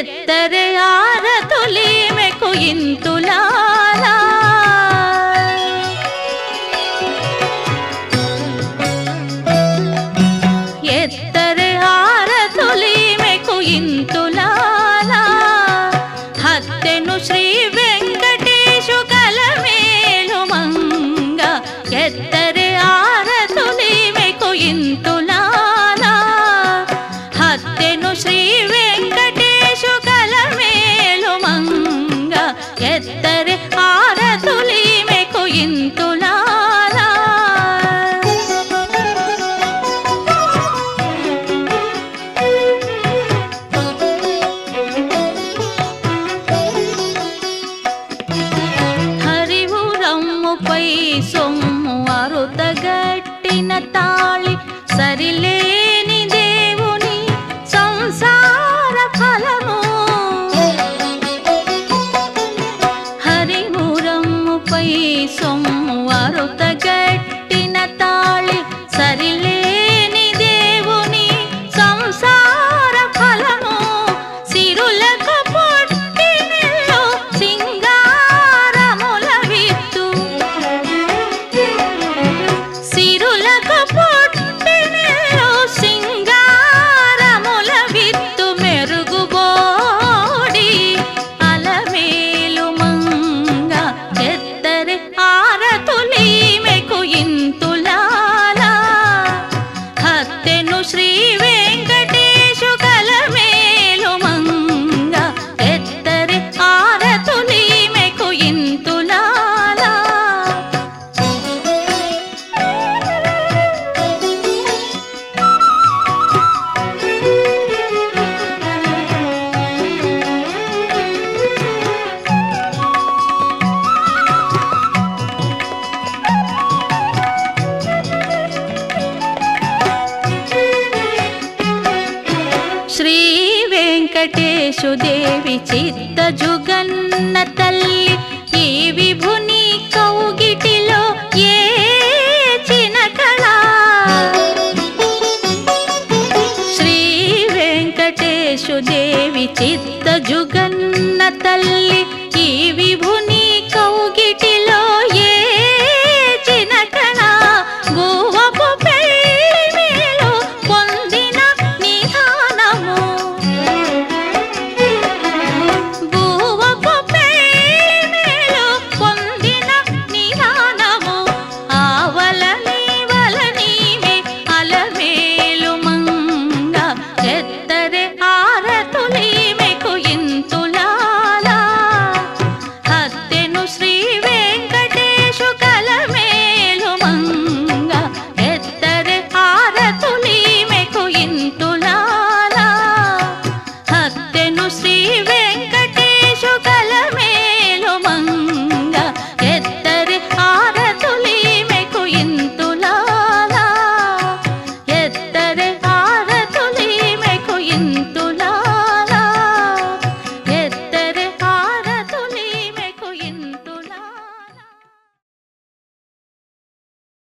ಎತ್ತರೆ ಆರ ತುಲಿಮೆ ಕುಯಿಂತುಲಾರ ಎತ್ತರೆ ಆರ ತುಲಿಮೆ ಕುಯಿಂತುಲಾರ ಹತ್ತೆನು ಶ್ರೀ ವೆಂಕಟೇಶು ಕಲ ಮೇಲು ಮಂಗ ಎತ್ತರೆ ಆರ ತುಲಿಮೆ ಕುಯಿಂತು ಒಳಗಟ್ಟಿನ ತಾ ಯೇಸುದೇವಿ ಚಿತ್ತ ಜುಗನ್ನ ತಲ್ಲಿ ಈ ವಿಭುನಿ ಕೌಗಿಟಿಲೋ ಏ ಚಿನಕಳ ಶ್ರೀ ವೆಂಕಟೇಶುದೇವಿ ಚಿತ್ತ ಜುಗನ್ನ ತಲ್ಲಿ ಈ ವಿಭುನಿ ಕೌಗಿಟಿಲೋ ಏ